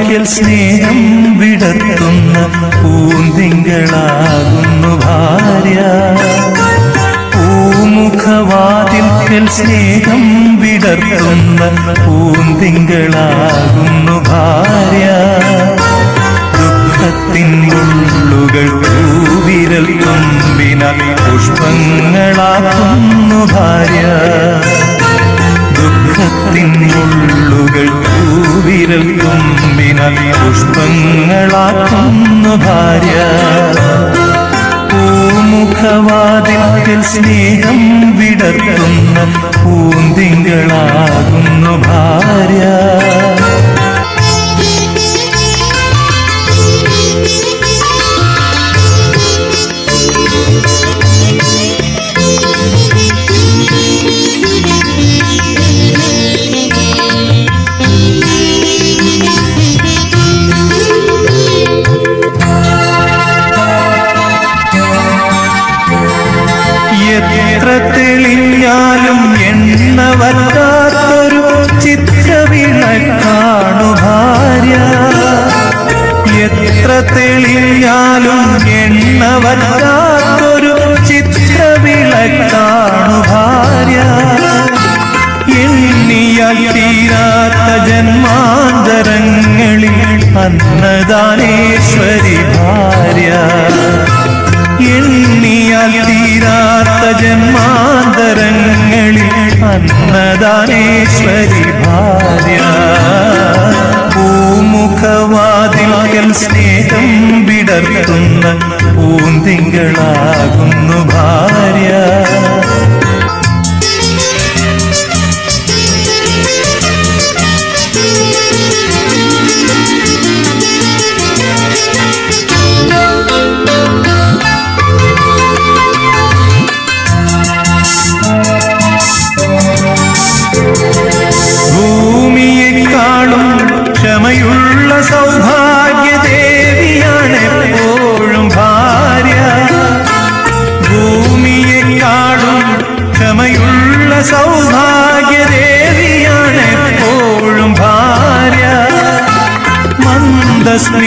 പൂമുഖവാതിൽക്കൽ സ്നേഹം വിടർത്തുന്ന പൂന്തിങ്കളാകുന്നു ഭാര്യ. പൂമുഖവാതിൽക്കൽ സ്നേഹം വിടർത്തുന്ന പൂന്തിങ്കളാകുന്നു ഭാര്യ. ദുഃഖത്തിൻ ഉള്ളുകൾ പൂവിരൽ തുമ്പിനാൽ പുഷ്പങ്ങളാകുന്നു ഭാര്യ. ദുഃഖത്തിൻ മുള്ളുകൾ പൂവിരൽ തുമ്പിനാൽ ഭാര്യ. പൂമുഖവാതിൽ സ്നേഹം വിടർത്തുന്ന പൂന്തിങ്കളാകുന്നു ഭാര്യ. വറ്റാത്തൊരു ചിത്രവിളക്കാണു ഭാര്യ. എത്ര തെളിയാലും എണ്ണ വറ്റാത്തൊരു ചിത്രവിളക്കാണു ഭാര്യ. എണ്ണിയാൽ തീരാത്ത ജന്മാന്തരങ്ങളിൽ അന്നദാനേശ്വരി ഭാര്യ. എണ്ണിയാൽ തീരാത്ത ജന്മാന്തരങ്ങളിൽ അന്നദാനേശ്വരി ഭാര്യ. പൂമുഖവാതിൽക്കൽ സ്നേഹം വിടർത്തുന്ന പൂന്തിങ്കളാകുന്നു ഭാര്യ.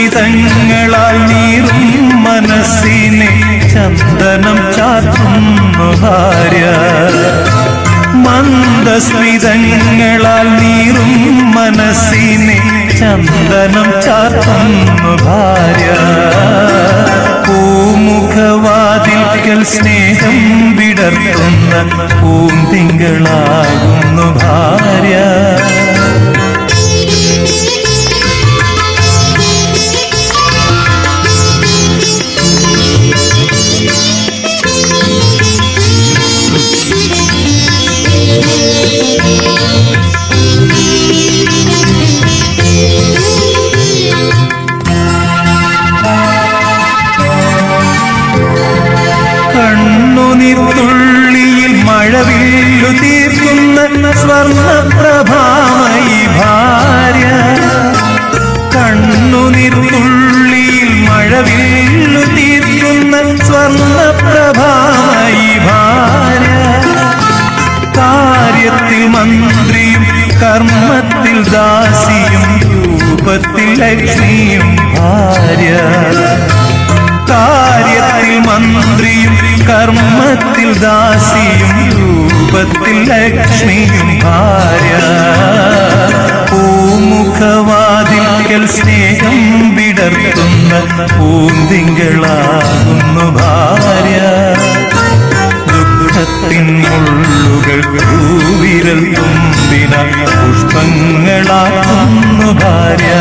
മന്ദസ്മിതങ്ങളാൽ നീറും മനസ്സിനെ ചന്ദനം ചാത്തും ഭാര്യ. മന്ദസ്മിതങ്ങളാൽ നീറും മനസ്സിനെ ചന്ദനം ചാത്തും ഭാര്യ. പൂമുഖവാതിൽക്കൽ സ്നേഹം വിടർത്തുന്ന പൂന്തിങ്കളാകുന്നു ഭാര്യ. തീർക്കുന്ന സ്വർണപ്രഭാമയി ഭാര്യ. കണ്ണുനീർത്തുള്ളിയിൽ മഴവില്ലു തീർക്കുന്ന സ്വർണപ്രഭാമയി ഭാര്യ. കാര്യത്തിൽ മന്ത്രിയും കർമ്മത്തിൽ ദാസിയും രൂപത്തിൽ ലക്ഷ്മിയും ഭാര്യ. കാര്യത്തിൽ മന്ത്രിയും കർമ്മത്തിൽ ദാസിയും രൂപത്തിൽ ലക്ഷ്മിയും ഭാര്യ. പൂമുഖവാതിൽക്കൽ സ്നേഹം വിടർത്തുന്ന പൂന്തിങ്കളാകുന്നു ഭാര്യ. ദുഃഖത്തിൻ മുള്ളുകൾ പൂവിരൽ തുമ്പിന പുഷ്പങ്ങളാകുന്നു ഭാര്യ.